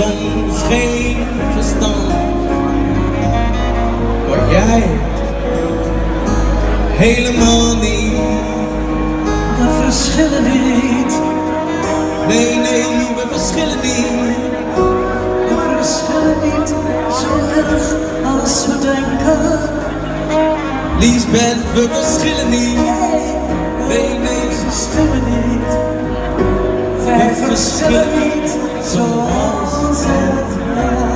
soms geen verstand. Maar jij helemaal niet. We verschillen niet, Nee, nee, we verschillen niet. we verschillen niet zo erg als we denken. Liesbeth, we verschillen niet. Nee, nee, We verschillen niet, wij verschillen niet zoals het lijkt.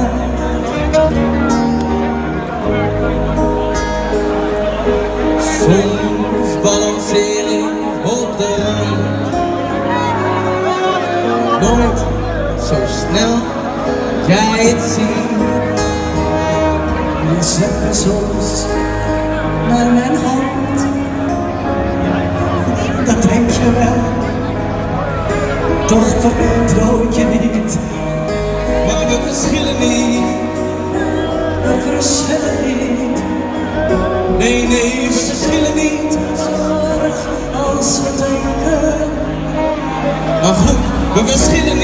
soms balanceer ik op de. Nooit zo snel jij het ziet. Je zet soms naar mijn hand. Dat denk je wel, toch vertrouw je verschillen niet. We verschillen niet, Nee, nee, we verschillen niet. als we denken. Maar goed, we verschillen niet.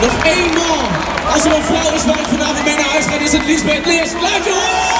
Nog eenmaal. Als er een vrouw is waar ik vanavond mee naar huis ga, is het Lisbeth List. Laat je horen!